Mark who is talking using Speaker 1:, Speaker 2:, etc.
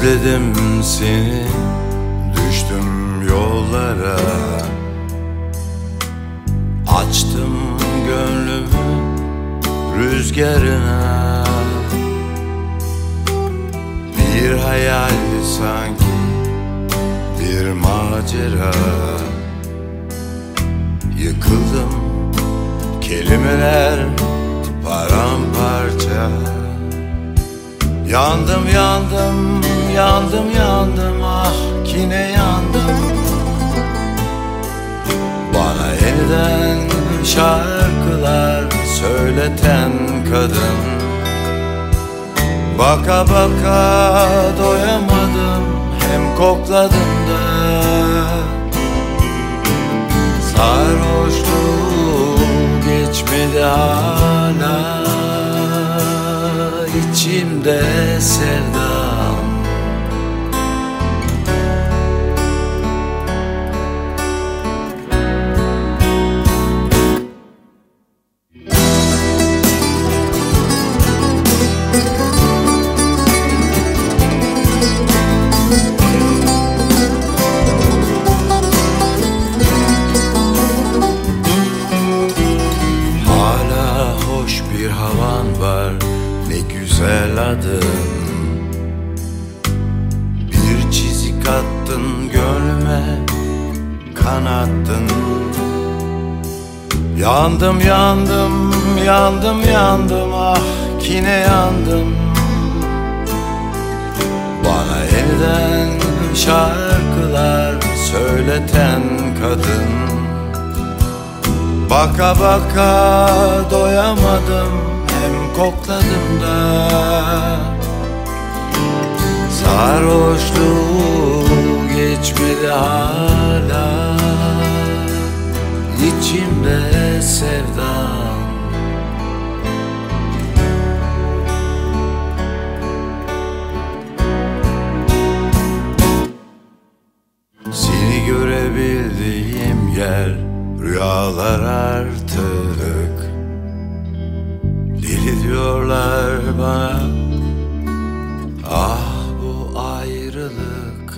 Speaker 1: Özledim seni. Düştüm yollara. Açtım gönlümü rüzgarına. Bir hayal sanki bir macera. Yıkıldım kelimeler paramparça. Yandım yandım yandım yandım ah kine yandım. Bana yeniden şarkılar söyleten kadın. Baka baka doyamadım hem kokladım da. Sarhoşluğum geçmedi hala içimde sevdam bir havan var ne güzel adın. Bir çizik attın gönlüme kanattın. Yandım yandım yandım yandım ah kine yandım. Bana yeniden şarkılar söyleten kadın. Baka baka hem kokladım da. Sarhoşluğu geçmedi hala. İçimde sevdam Seni görebildiğim yer rüyalara ayrılık.